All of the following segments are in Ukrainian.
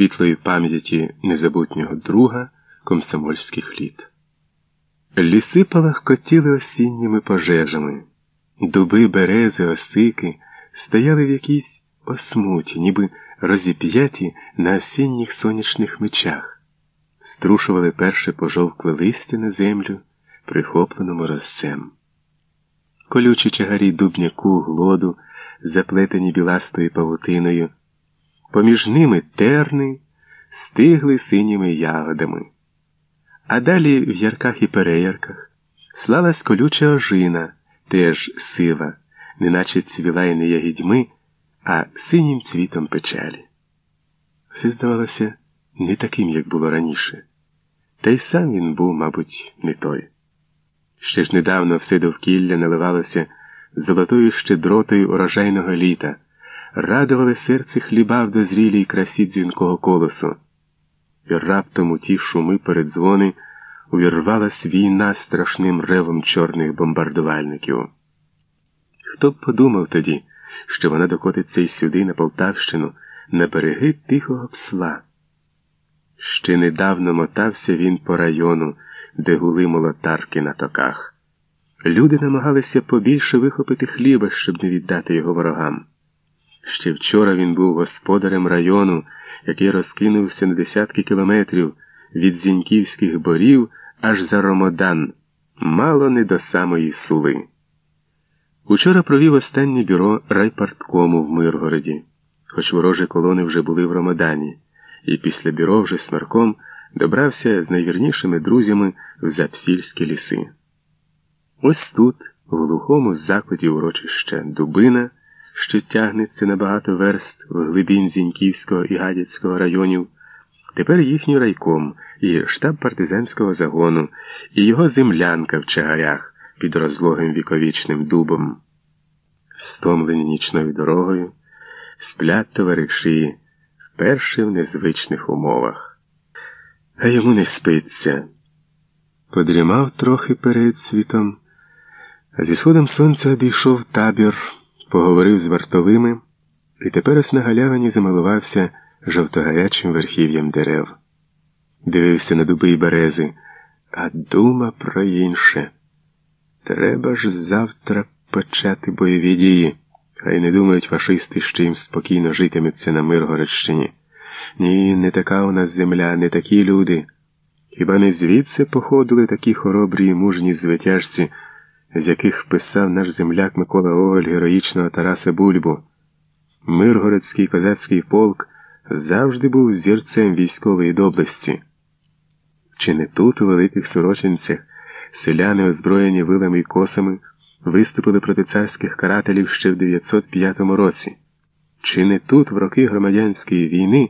світлої пам'яті незабутнього друга комсомольських літ. Ліси палахкотіли осінніми пожежами, дуби, берези, осики стояли в якійсь осмуті, ніби розіп'яті на осінніх сонячних мечах, струшували перше пожовкле листя на землю, прихоплену морозцем. Колючі чагарі дубняку, глоду, заплетені біластою павутиною, поміж ними терни стигли синіми ягодами. А далі в ярках і переярках слалась колюча ожина, теж сива, неначе цвіла й не ягідьми, а синім цвітом печалі. Все здавалося не таким, як було раніше, та й сам він був, мабуть, не той. Ще ж недавно все довкілля наливалося золотою щедротою урожайного літа, радували серце хліба в дозрілій красі дзвінкого колосу. І раптом у ті шуми передзвони увірвалась війна страшним ревом чорних бомбардувальників. Хто б подумав тоді, що вона докотиться й сюди, на Полтавщину, на береги тихого псла? Ще недавно мотався він по району, де гули молотарки на токах. Люди намагалися побільше вихопити хліба, щоб не віддати його ворогам. Ще вчора він був господарем району, який розкинувся на десятки кілометрів від Зіньківських борів аж за Ромодан, мало не до самої сули. Учора провів останнє бюро райпарткому в Миргороді, хоч ворожі колони вже були в Ромодані, і після бюро вже смарком добрався з найвірнішими друзями в Запсільські ліси. Ось тут, в глухому закладі урочища Дубина, що тягнеться на багато верст в глибінь Зіньківського і Гадяцького районів, тепер їхній райком і штаб партизанського загону, і його землянка в чагарях під розлогим віковічним дубом. Стомлені нічною дорогою, сплять товариші вперше в незвичних умовах. А йому не спиться. Подрімав трохи перед світом, а зі сходом сонця обійшов табір, поговорив з вартовими і тепер ось на галявині замилувався жовтогарячим верхів'ям дерев. Дивився на дуби й берези, а дума про інше. Треба ж завтра почати бойові дії, хай не думають фашисти, що їм спокійно житиметься на Миргородщині. Ні, не така у нас земля, не такі люди. Хіба не звідси походили такі хоробрі і мужні звитяжці, з яких писав наш земляк Микола Оголь героїчного Тараса Бульбу? Миргородський козацький полк завжди був зірцем військової доблесті. Чи не тут, у великих сорочинцях, селяни, озброєні вилами й косами, виступили проти царських карателів ще в 905 році? Чи не тут, в роки громадянської війни,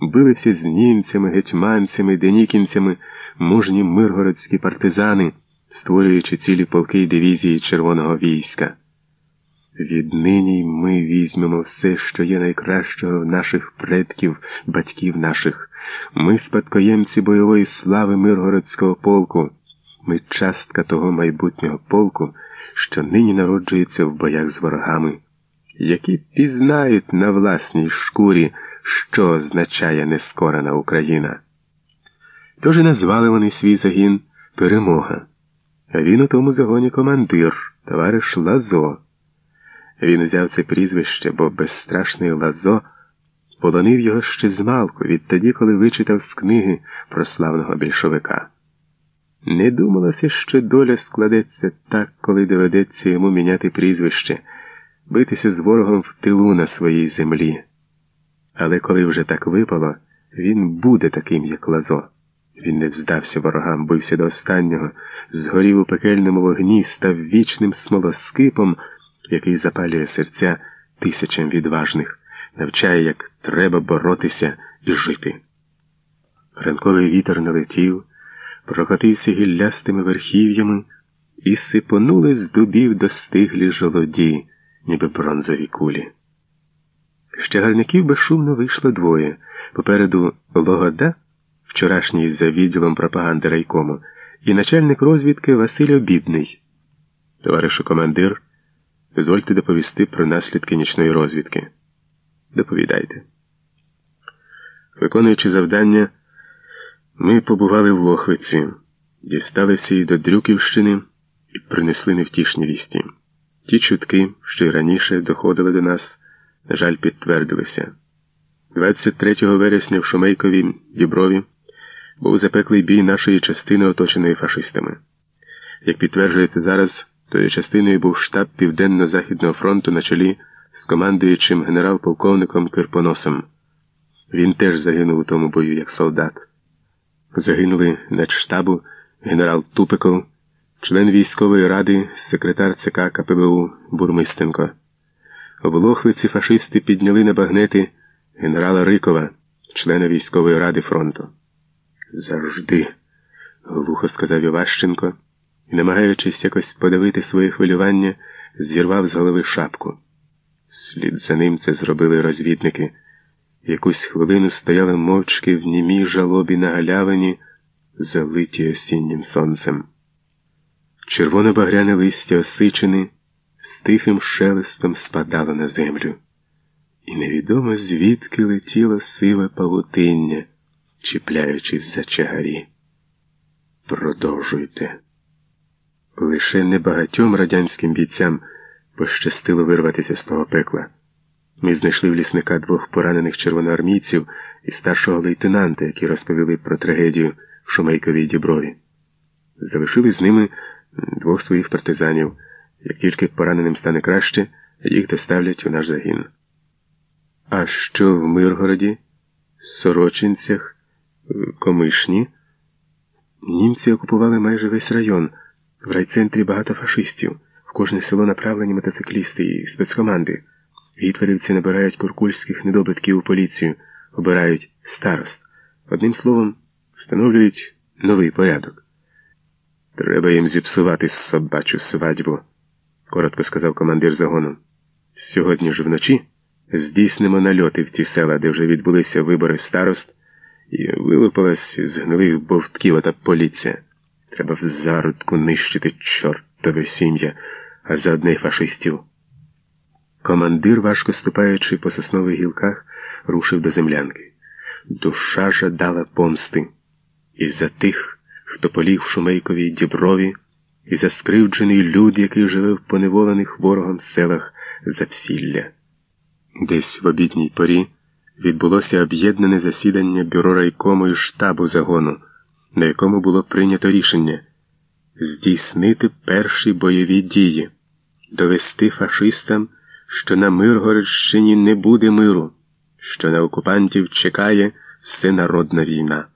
билися з німцями, гетьманцями, денікінцями мужні миргородські партизани, створюючи цілі полки дивізії червоного війська? Віднині ми візьмемо все, що є найкращого в наших предків, батьків наших. Ми спадкоємці бойової слави Миргородського полку. Ми частка того майбутнього полку, що нині народжується в боях з ворогами, які пізнають на власній шкурі, що означає нескорена Україна. Тож і назвали вони свій загін Перемога. Він у тому загоні командир, товариш Лазо. Він взяв це прізвище, бо безстрашний Лазо полонив його ще змалку відтоді, коли вичитав з книги про славного більшовика. Не думалося, що доля складеться так, коли доведеться йому міняти прізвище, битися з ворогом в тилу на своїй землі. Але коли вже так випало, він буде таким, як лазо. Він не здався ворогам, бився до останнього, згорів у пекельному вогні, став вічним смолоскипом, який запалює серця тисячам відважних, навчає, як треба боротися і жити. Ранковий вітер налетів прокотився гіллястими верхів'ями і сипонули з дубів достиглі жолоді, ніби бронзові кулі. Щегарників безшумно вийшло двоє. Попереду Логода, вчорашній за відділом пропаганди райкому, і начальник розвідки Василь Обідний. Товаришу командир, дозвольте доповісти про наслідки нічної розвідки. Доповідайте. Виконуючи завдання, ми побували в Лохвиці, дісталися і до Дрюківщини і принесли невтішні вісті. Ті чутки, що й раніше доходили до нас, на жаль, підтвердилися. 23 вересня в Шумейкові Діброві був запеклий бій нашої частини, оточеної фашистами. Як підтверджується зараз, тою частиною був штаб Південно-Західного фронту на чолі з командуючим генерал-полковником Кирпоносом. Він теж загинув у тому бою як солдат. Загинули начштабу генерал Тупиков, член військової ради, секретар ЦК КПБУ Бурмистенко. В Лохвиці фашисти підняли на багнети генерала Рикова, члена військової ради фронту. Завжди, глухо сказав Іващенко і, намагаючись якось подавити своє хвилювання, зірвав з голови шапку. Слід за ним це зробили розвідники. Якусь хвилину стояли мовчки в німій жалобі на галявині, залиті осіннім сонцем. Червоно-багряне листя осичини з тихим шелестом спадало на землю, і невідомо звідки летіло сиве павутиння, чіпляючись за чагарі. Продовжуйте. Лише небагатьом радянським бійцям пощастило вирватися з того пекла. Ми знайшли в лісника двох поранених червоноармійців і старшого лейтенанта, які розповіли про трагедію в Шумейковій Діброві. Залишили з ними двох своїх партизанів. Як тільки пораненим стане краще, їх доставлять у наш загін. А що в Миргороді, Сорочинцях, Комишні? Німці окупували майже весь район. В райцентрі багато фашистів. В кожне село направлені мотоциклісти і спецкоманди. Гітлерівці набирають куркульських недобитків у поліцію, обирають старост. Одним словом, встановлюють новий порядок. Треба їм зіпсувати собачу свадьбу, коротко сказав командир загону. Сьогодні ж вночі здійснимо нальоти в ті села, де вже відбулися вибори старост, і вилупилась з гнилих бовтків ота поліція. Треба в зародку нищити чортове сім'я, а заодно й фашистів. Командир, важко ступаючи по соснових гілках, рушив до землянки. Душа жадала помсти. І за тих, хто поліг в Шумейковій діброві, і за скривджений люд, який живе в поневолених ворогом селах Запсілля. Десь в обідній порі відбулося об'єднане засідання бюро райкому і штабу загону, на якому було прийнято рішення здійснити перші бойові дії, довести фашистам що на Миргородщині не буде миру, що на окупантів чекає всенародна війна.